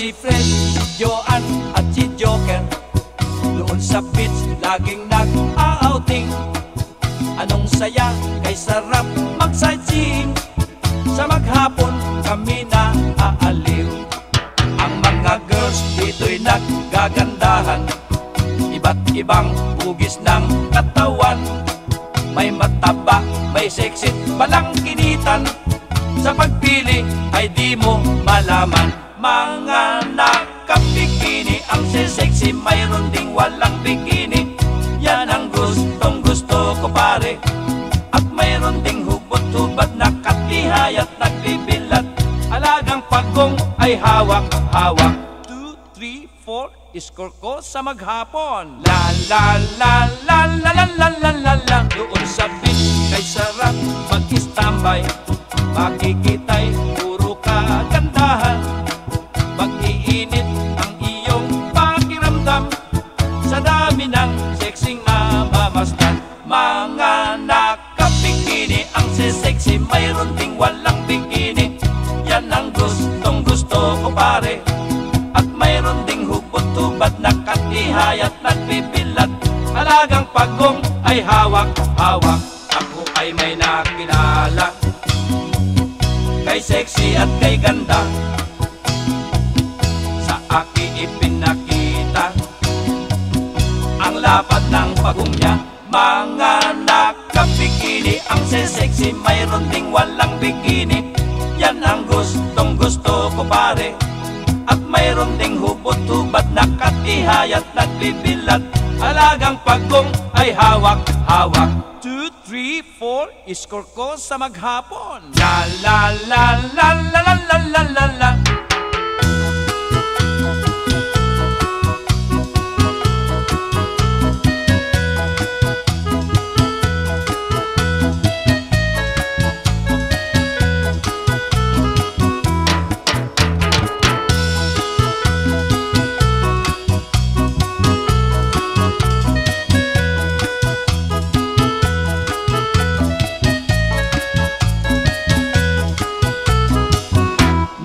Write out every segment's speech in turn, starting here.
si Fred, Joan at si Joker Doon sa beach, laging nag-outing Anong saya, kay sarap mag-sightseeing. Sa maghapon, kami na aaliw Ang mga girls dito'y naggagandahan Iba't ibang hugis ng katawan. May mataba, may sexy, palang kinitan. Sa pagpili ay di mo malaman Mga nakabikini Ang sexy, mayroon ding walang bikini. Yan ang gustong gusto ko pare. At mayroon ding hubot-hubad na katihay at nagbibilat. Alagang pagkong ay hawak-hawak 2, 3, 4, score ko sa maghapon. La la la la la la la la la la. Doon sa beach kay sarap mag-istambay. Makikita'y puro kagandahan sexy mayroon ding walang bikini Yan ang gustong gusto ko pare. At mayroon ding hubot-hubad na katihay at nagbibilat Alagang pagong ay hawak-hawak Ako ay may nakilala. Kay sexy at kay ganda. Sa aki ipinakita. Ang lapad ng pagong niya Mga nakabikini Ang sexy mayroon ding walang bikini. Yan ang gustong gusto ko pare. At mayroon ding hubot-hubad na katihay at nagbibilat Alagang pagong ay hawak-hawak 2, 3, 4, score ko sa maghapon. La la la la la la la la la la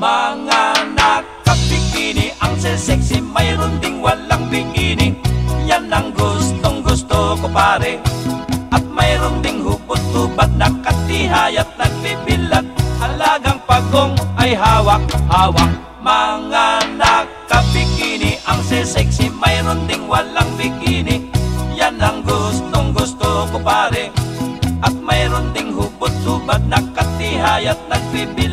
Mga nakabikini Ang sexy mayroon ding walang bikini. Yan ang gustong gusto ko pare. At mayroon ding hubot-hubad na katihay at nagbibilat. Alagang pagong ay hawak-hawak. Mga nakabikini Ang sexy mayroon ding walang bikini. Yan ang gustong gusto ko pare. At mayroon ding hubot-hubad na katihay at nagbibilat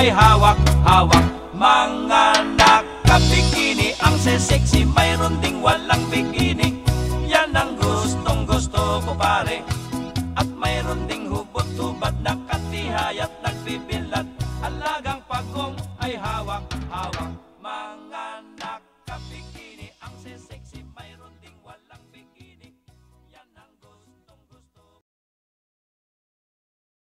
ay hawak-hawak Mga nakabikini ang sexy Mayroon ding walang bikini. Yan ang gustong gusto ko pare. At mayroon ding